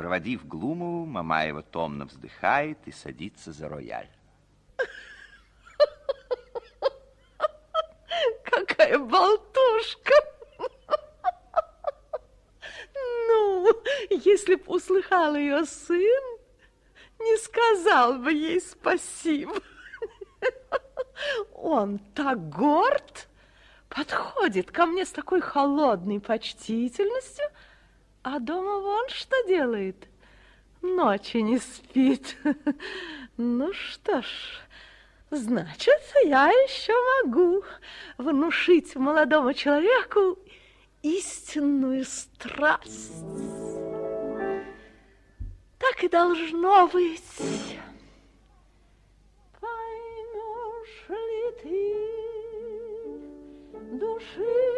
Проводив Глумову, Мамаева томно вздыхает и садится за рояль. Какая болтушка! Ну, если б услыхал ее сын, не сказал бы ей спасибо. Он так горд, подходит ко мне с такой холодной почтительностью, а дома вон что делает. Ночи не спит. Ну что ж, значит, я еще могу внушить молодому человеку истинную страсть. Так и должно быть. Поймешь ли ты души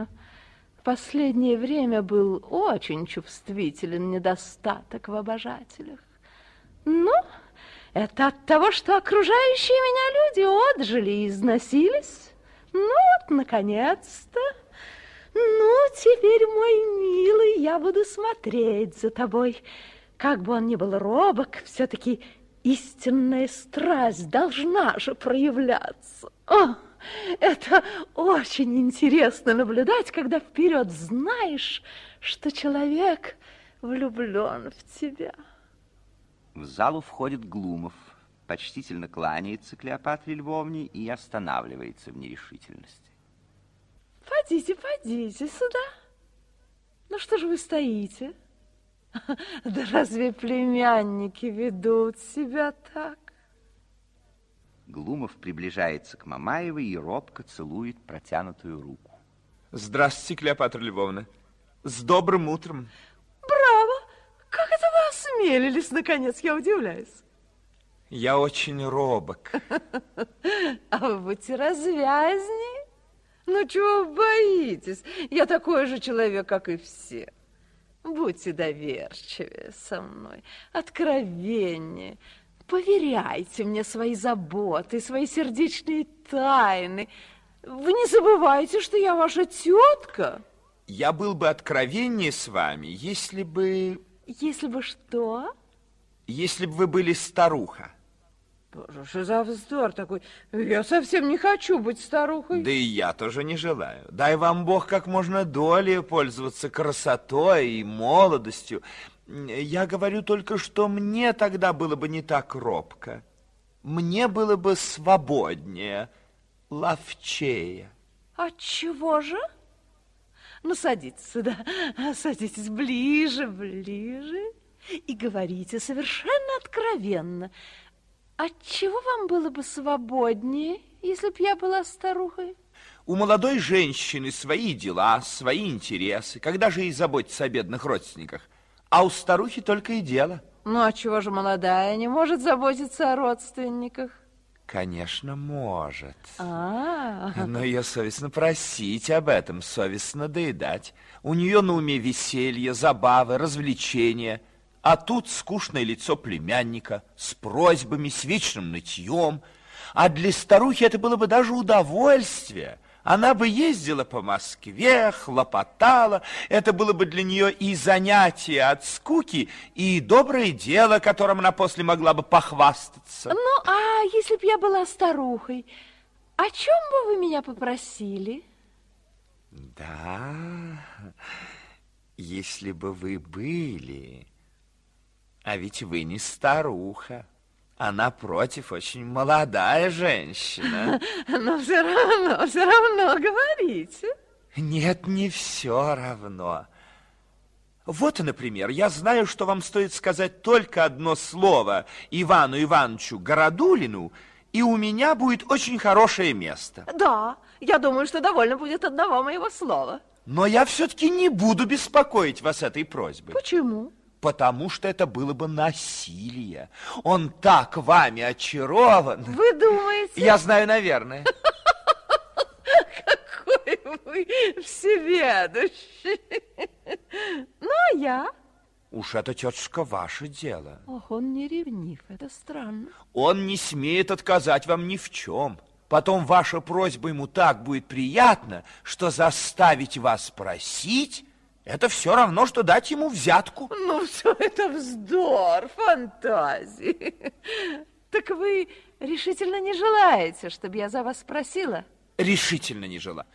Конечно, в последнее время был очень чувствителен недостаток в обожателях. Ну, это от того, что окружающие меня люди отжили и износились. Ну вот, наконец-то. Ну, теперь, мой милый, я буду смотреть за тобой. Как бы он ни был робок, все-таки истинная страсть должна же проявляться. О! Это очень интересно наблюдать, когда вперед знаешь, что человек влюблен в тебя. В залу входит Глумов, почтительно кланяется Клеопатре Львовне и останавливается в нерешительности. Пойдите, пойдите сюда. Ну что же вы стоите? Да разве племянники ведут себя так? Глумов приближается к Мамаевой и робко целует протянутую руку. Здравствуйте, Клеопатра Львовна. С добрым утром. Браво! Как это вы осмелились, наконец, я удивляюсь. Я очень робок. А вы будьте развязнее. Ну, чего вы боитесь? Я такой же человек, как и все. Будьте доверчивее со мной, откровеннее. Поверяйте мне свои заботы, свои сердечные тайны. Вы не забывайте, что я ваша тетка. Я был бы откровеннее с вами, если бы... Если бы что? Если бы вы были старуха. Боже, что за вздор такой? Я совсем не хочу быть старухой. Да и я тоже не желаю. Дай вам Бог как можно долее пользоваться красотой и молодостью. Я говорю только, что мне тогда было бы не так робко. Мне было бы свободнее, ловчее. От чего же? Ну, садитесь сюда, садитесь ближе, ближе и говорите совершенно откровенно. От чего вам было бы свободнее, если б я была старухой? У молодой женщины свои дела, свои интересы. Когда же ей заботиться о бедных родственниках? А у старухи только и дело. Ну, а чего же молодая не может заботиться о родственниках? Конечно, может. А, -а, -а. Но ее совестно просить об этом, совестно доедать. У нее на уме веселье, забавы, развлечения. А тут скучное лицо племянника с просьбами, с вечным нытьем. А для старухи это было бы даже удовольствие. Она бы ездила по Москве, хлопотала. Это было бы для нее и занятие от скуки, и доброе дело, которым она после могла бы похвастаться. Ну, а если б я была старухой, о чем бы вы меня попросили? Да, если бы вы были... А ведь вы не старуха, а напротив очень молодая женщина. Но все равно, все равно говорите. Нет, не все равно. Вот, например, я знаю, что вам стоит сказать только одно слово Ивану Ивановичу Городулину, и у меня будет очень хорошее место. Да, я думаю, что довольно будет одного моего слова. Но я все-таки не буду беспокоить вас этой просьбой. Почему? Потому что это было бы насилие. Он так вами очарован. Вы думаете? Я знаю, наверное. Какой вы всеведущий. Ну, а я? Уж это, тетушка, ваше дело. Ох, он не ревнив, это странно. Он не смеет отказать вам ни в чем. Потом ваша просьба ему так будет приятна, что заставить вас просить, это все равно, что дать ему взятку. Ну, все это вздор, фантазии. Так вы решительно не желаете, чтобы я за вас спросила? Решительно не желаю.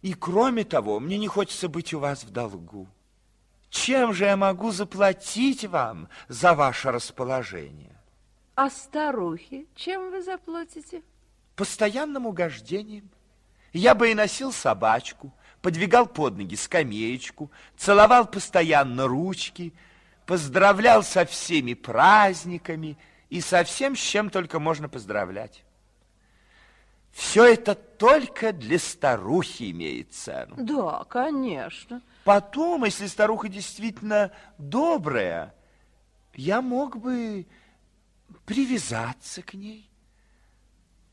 И кроме того, мне не хочется быть у вас в долгу. Чем же я могу заплатить вам за ваше расположение? А старухи чем вы заплатите? Постоянным угождением. Я бы и носил собачку, подвигал под ноги скамеечку, целовал постоянно ручки, поздравлял со всеми праздниками и со всем, с чем только можно поздравлять. Все это только для старухи имеет цену. Да, конечно. Потом, если старуха действительно добрая, я мог бы привязаться к ней,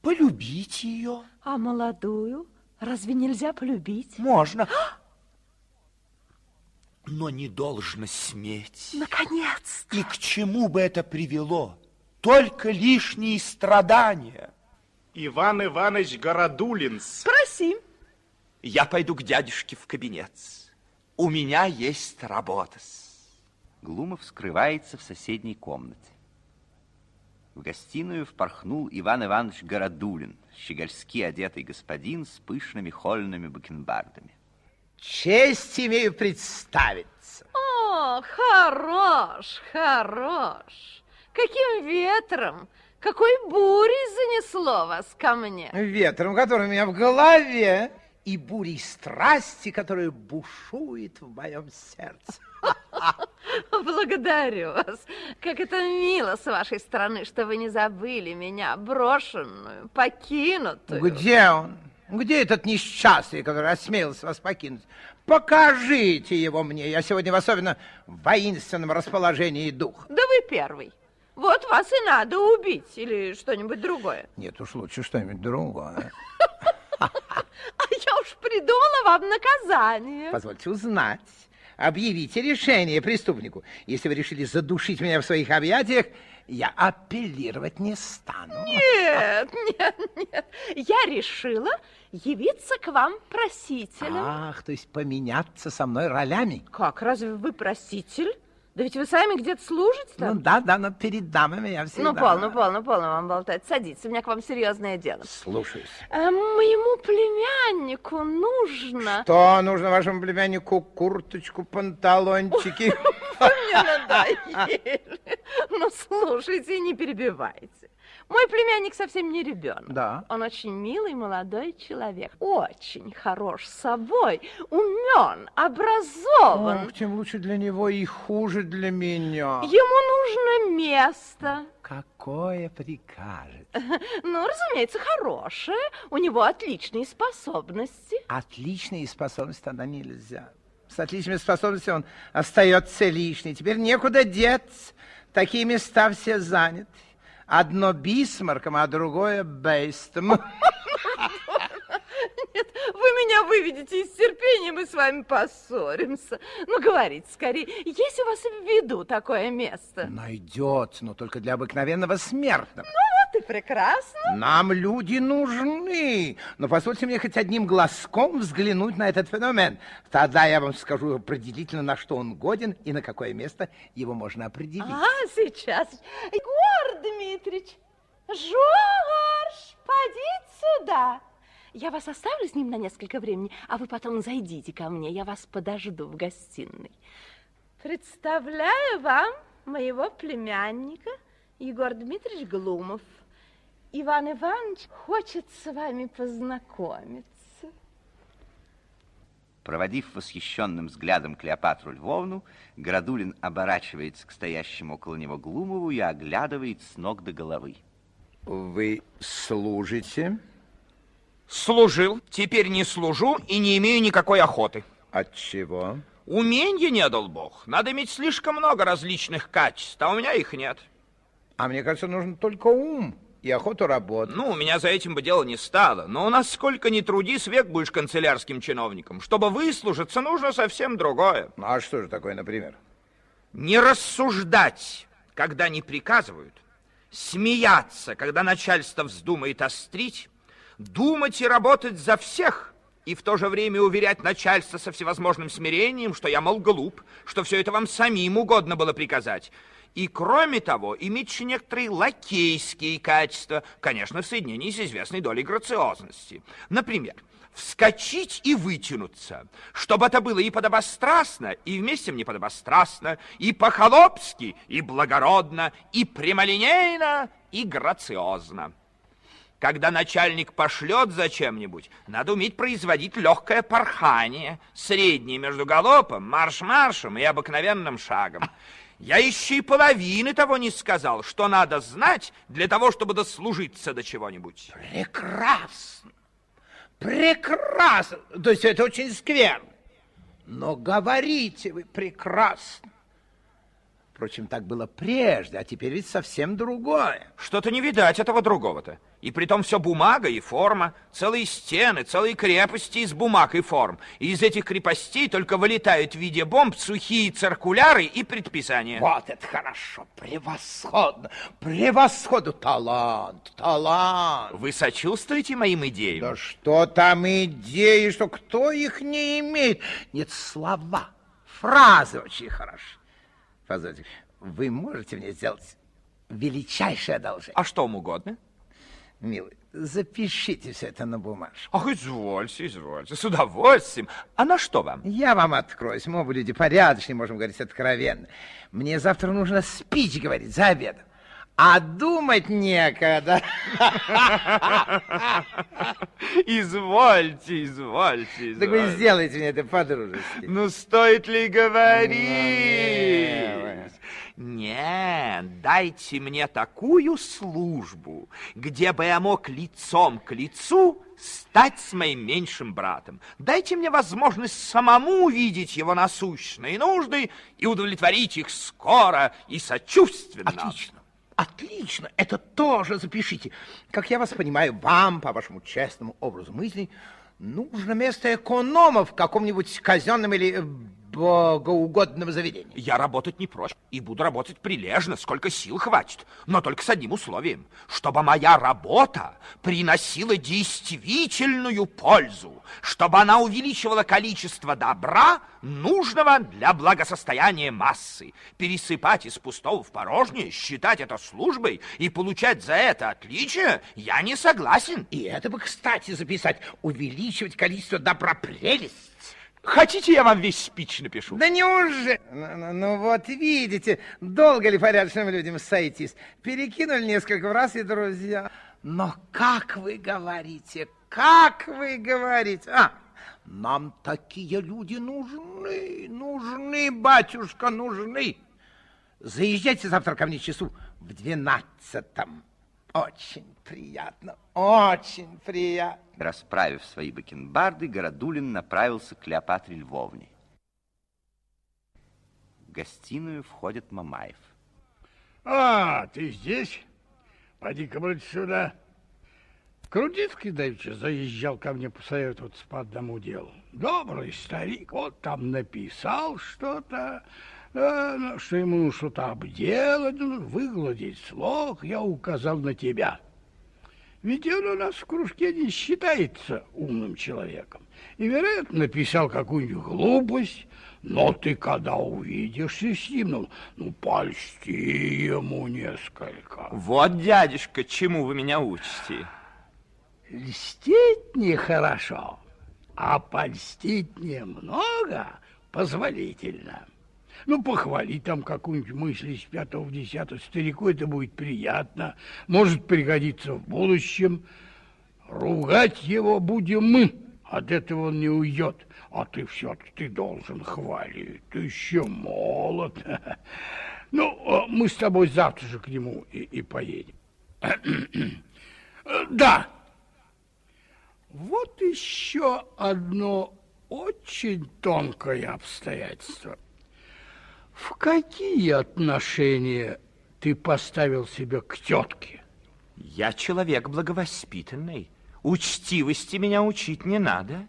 полюбить ее. А молодую разве нельзя полюбить? Можно. Но не должно сметь. Наконец! И к чему бы это привело? Только лишние страдания. Иван Иванович Городулинс. Спроси. Я пойду к дядюшке в кабинет. У меня есть работа. Глумов скрывается в соседней комнате. В гостиную впорхнул Иван Иванович Городулин, щегольски одетый господин с пышными хольными бакенбардами. Честь имею представиться. О, хорош, хорош. Каким ветром, какой бурей занесло вас ко мне? Ветром, который у меня в голове, и бурей страсти, которая бушует в моем сердце. Благодарю вас. Как это мило с вашей стороны, что вы не забыли меня, брошенную, покинутую. Где он? Где этот несчастный, который осмелился вас покинуть? Покажите его мне. Я сегодня в особенно воинственном расположении дух. Да вы первый. Вот вас и надо убить или что-нибудь другое. Нет уж лучше что-нибудь другое. А придумала вам наказание. Позвольте узнать. Объявите решение преступнику. Если вы решили задушить меня в своих объятиях, я апеллировать не стану. Нет, нет, нет. Я решила явиться к вам просителем. Ах, то есть поменяться со мной ролями. Как, разве вы проситель? Да ведь вы сами где-то служите Ну там? да, да, но перед дамами я всегда... Ну, полно, полно, полно вам болтать. Садитесь, у меня к вам серьезное дело. Слушаюсь. А моему племяннику нужно... Что нужно вашему племяннику? Курточку, панталончики? Вы мне надоели. Ну, слушайте, не перебивайте. Мой племянник совсем не ребенок. Да. Он очень милый молодой человек. Очень хорош собой, умен, образован. Ох, тем лучше для него и хуже для меня. Ему нужно место. Какое прикажет? Ну, разумеется, хорошее. У него отличные способности. Отличные способности тогда нельзя. С отличными способностями он остается лишний. Теперь некуда деться. Такие места все заняты. Одно Бисмарком, а другое Бейстом. Нет, вы меня выведете из терпения, мы с вами поссоримся. Ну, говорите скорее, есть у вас в виду такое место? Найдется, но только для обыкновенного смертного. Вот и прекрасно. Нам люди нужны. Но позвольте мне хоть одним глазком взглянуть на этот феномен. Тогда я вам скажу определительно, на что он годен и на какое место его можно определить. А, сейчас. Егор Дмитриевич, Жорж, подите сюда. Я вас оставлю с ним на несколько времени, а вы потом зайдите ко мне, я вас подожду в гостиной. Представляю вам моего племянника Егор Дмитриевич Глумов. Иван Иванович хочет с вами познакомиться. Проводив восхищенным взглядом Клеопатру Львовну, Градулин оборачивается к стоящему около него Глумову и оглядывает с ног до головы. Вы служите? Служил, теперь не служу и не имею никакой охоты. От чего? Уменья не дал Бог. Надо иметь слишком много различных качеств, а у меня их нет. А мне кажется, нужен только ум и охоту работать. Ну, у меня за этим бы дело не стало. Но у нас сколько ни трудись, век будешь канцелярским чиновником. Чтобы выслужиться, нужно совсем другое. Ну, а что же такое, например? Не рассуждать, когда не приказывают. Смеяться, когда начальство вздумает острить. Думать и работать за всех – и в то же время уверять начальство со всевозможным смирением, что я, мол, глуп, что все это вам самим угодно было приказать. И, кроме того, еще некоторые лакейские качества, конечно, в соединении с известной долей грациозности. Например, вскочить и вытянуться, чтобы это было и подобострастно, и вместе мне подобострастно, и по-холопски, и благородно, и прямолинейно, и грациозно. Когда начальник пошлет за чем-нибудь, надо уметь производить легкое порхание, среднее между галопом, марш-маршем и обыкновенным шагом. Я еще и половины того не сказал, что надо знать для того, чтобы дослужиться до чего-нибудь. Прекрасно! Прекрасно! То есть это очень скверно. Но говорите вы прекрасно. Впрочем, так было прежде, а теперь ведь совсем другое. Что-то не видать этого другого-то. И притом все бумага и форма, целые стены, целые крепости из бумаг и форм. И из этих крепостей только вылетают в виде бомб сухие циркуляры и предписания. Вот это хорошо, превосходно, превосходно. Талант, талант. Вы сочувствуете моим идеям? Да что там идеи, что кто их не имеет? Нет, слова, фразы очень хороши. Позвольте, вы можете мне сделать величайшее одолжение? А что вам угодно? Милый, запишите все это на бумажку. Ах, извольте, извольте, с удовольствием. А на что вам? Я вам откроюсь, мы оба люди порядочные, можем говорить откровенно. Мне завтра нужно спич говорить за обедом. А думать некогда. Извольте, извольте, извольте. Так вы сделайте мне это по-дружески. Ну, стоит ли говорить? Нет, дайте мне такую службу, где бы я мог лицом к лицу стать с моим меньшим братом. Дайте мне возможность самому увидеть его насущные нужды и удовлетворить их скоро и сочувственно. Отлично. Отлично, это тоже запишите. Как я вас понимаю, вам, по вашему честному образу мыслей, нужно место эконома в каком-нибудь казенном или богоугодного заведения. Я работать не прочь и буду работать прилежно, сколько сил хватит, но только с одним условием, чтобы моя работа приносила действительную пользу, чтобы она увеличивала количество добра, нужного для благосостояния массы. Пересыпать из пустого в порожнее, считать это службой и получать за это отличие я не согласен. И это бы, кстати, записать, увеличивать количество добра прелесть. Хотите, я вам весь спич напишу? Да неужели? Ну, ну, ну вот видите, долго ли порядочным людям сойтись? Перекинули несколько раз и друзья. Но как вы говорите, как вы говорите? А, нам такие люди нужны, нужны, батюшка, нужны. Заезжайте завтра ко мне часу в двенадцатом. Очень приятно, очень приятно. Расправив свои бакенбарды, Городулин направился к Клеопатре Львовне. В гостиную входит Мамаев. А, ты здесь? Поди-ка, брат, сюда. Крутицкий давеча заезжал ко мне посоветоваться по одному делу. Добрый старик, вот там написал что-то, э, что ему что-то обделать, выгладить слог, я указал на тебя. Ведь он у нас в кружке не считается умным человеком. И, вероятно, написал какую-нибудь глупость, но ты когда увидишься с ним, ну, ну польсти ему несколько. Вот, дядюшка, чему вы меня учите? Льстить нехорошо, а польстить немного позволительно. Ну, похвалить там какую-нибудь мысль из пятого в десятое старику, это будет приятно, может пригодиться в будущем. Ругать его будем мы, От этого он не уйдет. А ты все-таки ты должен хвалить. Ты еще молод. Ну, а мы с тобой завтра же к нему и, и поедем. Да. Вот еще одно очень тонкое обстоятельство. В какие отношения ты поставил себя к тетке? Я человек благовоспитанный. Учтивости меня учить не надо.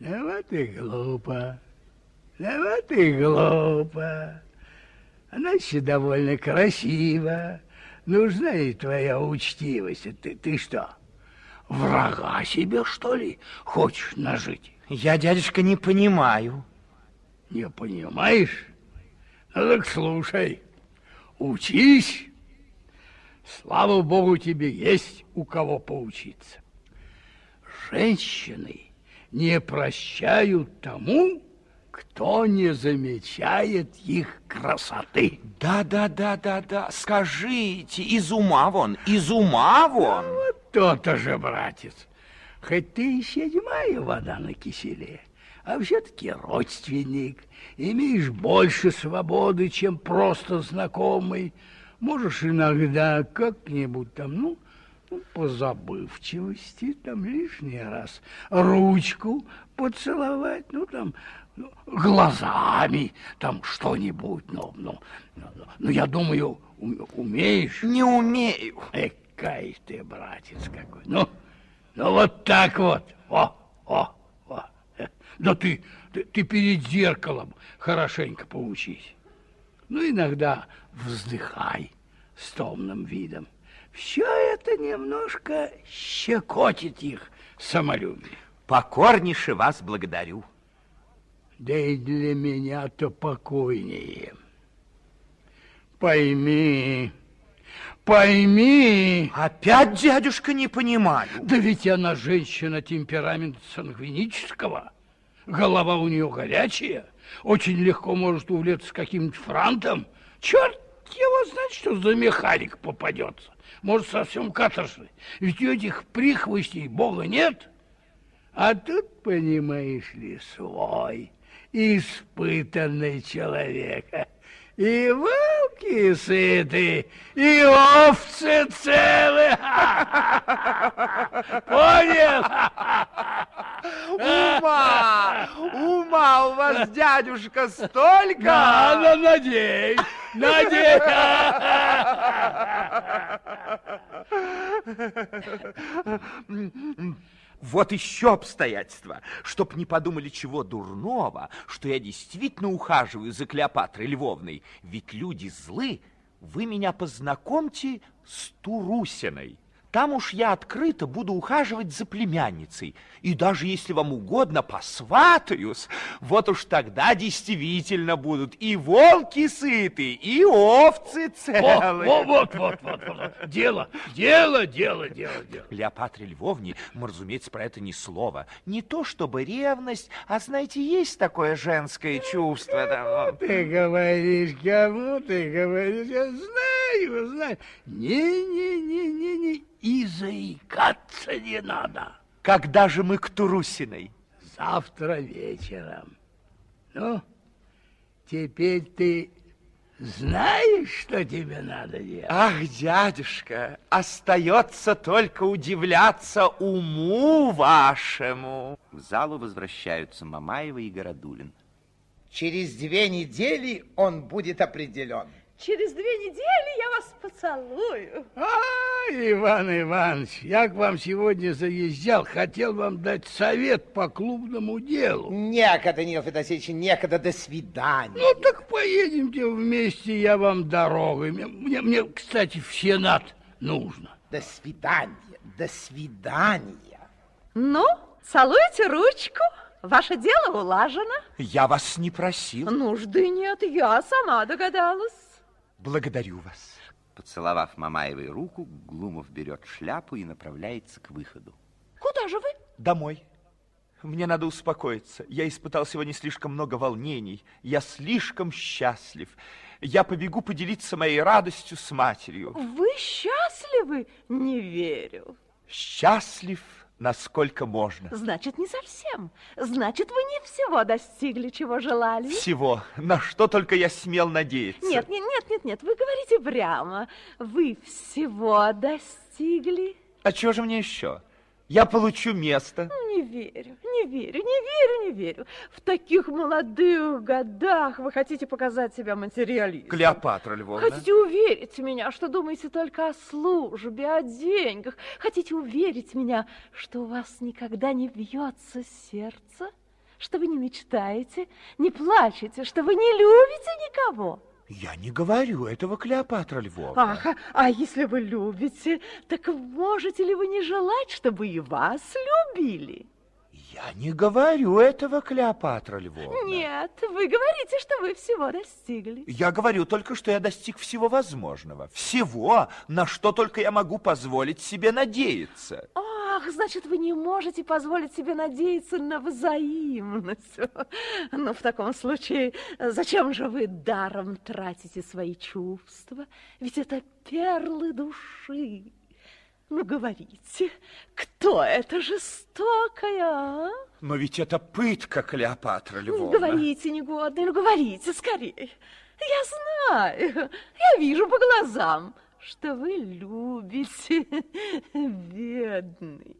Да вот и глупо. Да вот и глупо. Она еще довольно красива. Нужна и твоя учтивость. Ты, ты что, врага себе, что ли, хочешь нажить? Я, дядюшка, не понимаю. Не понимаешь? Так слушай, учись. Слава Богу, тебе есть у кого поучиться. Женщины не прощают тому, кто не замечает их красоты. Да, да, да, да, да. Скажите, из ума вон, из ума вон. Ну, вот то-то же, братец. Хоть ты и седьмая вода на киселе, а все-таки родственник. Имеешь больше свободы, чем просто знакомый. Можешь иногда как-нибудь там, ну, ну, по забывчивости, там лишний раз ручку поцеловать, ну, там, ну, глазами, там что-нибудь, ну, ну, ну, ну, я думаю, умеешь? Не умею. Экай ты, братец какой. Ну, ну вот так вот. О, о. Да ты, ты, ты перед зеркалом хорошенько поучись. Ну, иногда вздыхай с томным видом. Все это немножко щекотит их самолюбие. Покорнейше вас благодарю. Да и для меня-то покойнее. Пойми, пойми. Опять, дядюшка, не понимаю. Да ведь она женщина темперамента сангвинического. Голова у нее горячая. Очень легко может увлечься каким-нибудь франтом. Черт его знает, что за механик попадется. Может, совсем каторжный. Ведь у этих прихвостней Бога нет. А тут, понимаешь ли, свой испытанный человек. И волки сыты, и овцы целы. Понял? Ума! Ума у вас, дядюшка, столько! Да, ну, надеюсь, надеюсь. Вот еще обстоятельство, чтоб не подумали чего дурного, что я действительно ухаживаю за Клеопатрой Львовной. Ведь люди злы, вы меня познакомьте с Турусиной. Там уж я открыто буду ухаживать за племянницей. И даже если вам угодно, посватаюсь, вот уж тогда действительно будут и волки сыты, и овцы целые. Вот, вот, вот, вот, вот. Дело, дело, дело, дело, дело. Клеопатре Львовне мы, разумеется, про это ни слова. Не то чтобы ревность, а, знаете, есть такое женское чувство. Ты говоришь, кому ты говоришь? Я знаю, знаю. Не-не-не-не-не и заикаться не надо. Когда же мы к Турусиной? Завтра вечером. Ну, теперь ты знаешь, что тебе надо делать? Ах, дядюшка, остается только удивляться уму вашему. В залу возвращаются Мамаева и Городулин. Через две недели он будет определен. Через две недели я вас поцелую. А, Иван Иванович, я к вам сегодня заезжал, хотел вам дать совет по клубному делу. Некогда, Нил Федосеевич, некогда, до свидания. Ну, так поедемте вместе, я вам дорогой. Мне, мне, мне, кстати, в Сенат нужно. До свидания, до свидания. Ну, целуйте ручку. Ваше дело улажено. Я вас не просил. Нужды нет, я сама догадалась. Благодарю вас. Поцеловав Мамаевой руку, Глумов берет шляпу и направляется к выходу. Куда же вы? Домой. Мне надо успокоиться. Я испытал сегодня слишком много волнений. Я слишком счастлив. Я побегу поделиться моей радостью с матерью. Вы счастливы? Не верю. Счастлив насколько можно. Значит, не совсем. Значит, вы не всего достигли, чего желали. Всего. На что только я смел надеяться. Нет, нет, нет, нет, нет. Вы говорите прямо. Вы всего достигли. А чего же мне еще? Я получу место. Не верю, не верю, не верю, не верю. В таких молодых годах вы хотите показать себя материалистом. Клеопатра Львовна. Хотите уверить меня, что думаете только о службе, о деньгах? Хотите уверить меня, что у вас никогда не бьется сердце? Что вы не мечтаете, не плачете, что вы не любите никого? Я не говорю этого, Клеопатра Львовна. Ах, а, а если вы любите, так можете ли вы не желать, чтобы и вас любили? Я не говорю этого, Клеопатра Львовна. Нет, вы говорите, что вы всего достигли. Я говорю только, что я достиг всего возможного. Всего, на что только я могу позволить себе надеяться. Ах, значит, вы не можете позволить себе надеяться на взаимность. Ну, в таком случае, зачем же вы даром тратите свои чувства? Ведь это перлы души. Ну, говорите, кто это жестокая, а? Но ведь это пытка, Клеопатра Львовна. говорите, негодный, ну, говорите скорее. Я знаю, я вижу по глазам, что вы любите, бедный.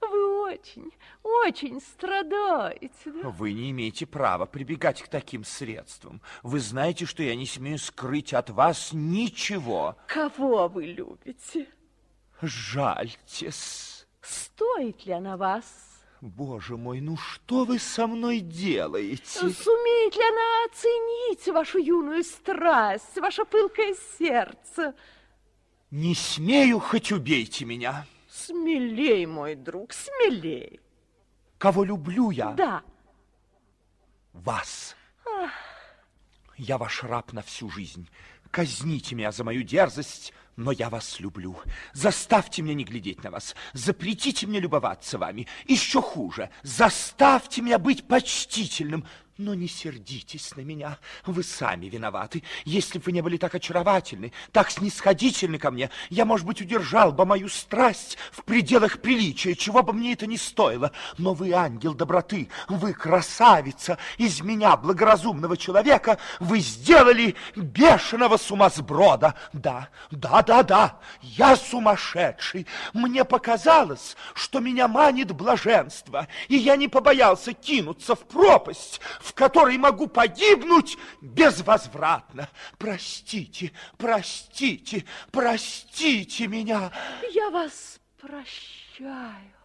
Вы очень, очень страдаете. да? Вы не имеете права прибегать к таким средствам. Вы знаете, что я не смею скрыть от вас ничего. Кого вы любите? Жальтесь. Стоит ли она вас? Боже мой, ну что вы со мной делаете? Сумеет ли она оценить вашу юную страсть, ваше пылкое сердце? Не смею, хоть убейте меня. Смелей, мой друг, смелей. Кого люблю я? Да, Вас. Я ваш раб на всю жизнь. Казните меня за мою дерзость, но я вас люблю. Заставьте меня не глядеть на вас. Запретите мне любоваться вами. Еще хуже, заставьте меня быть почтительным. Но не сердитесь на меня. Вы сами виноваты. Если бы вы не были так очаровательны, так снисходительны ко мне, я, может быть, удержал бы мою страсть в пределах приличия, чего бы мне это ни стоило. Но вы ангел доброты, вы красавица. Из меня, благоразумного человека, вы сделали бешеного сумасброда. Да, да, да, да, я сумасшедший. Мне показалось, что меня манит блаженство, и я не побоялся кинуться в пропасть, в которой могу погибнуть безвозвратно. Простите, простите, простите меня. я вас прощаю.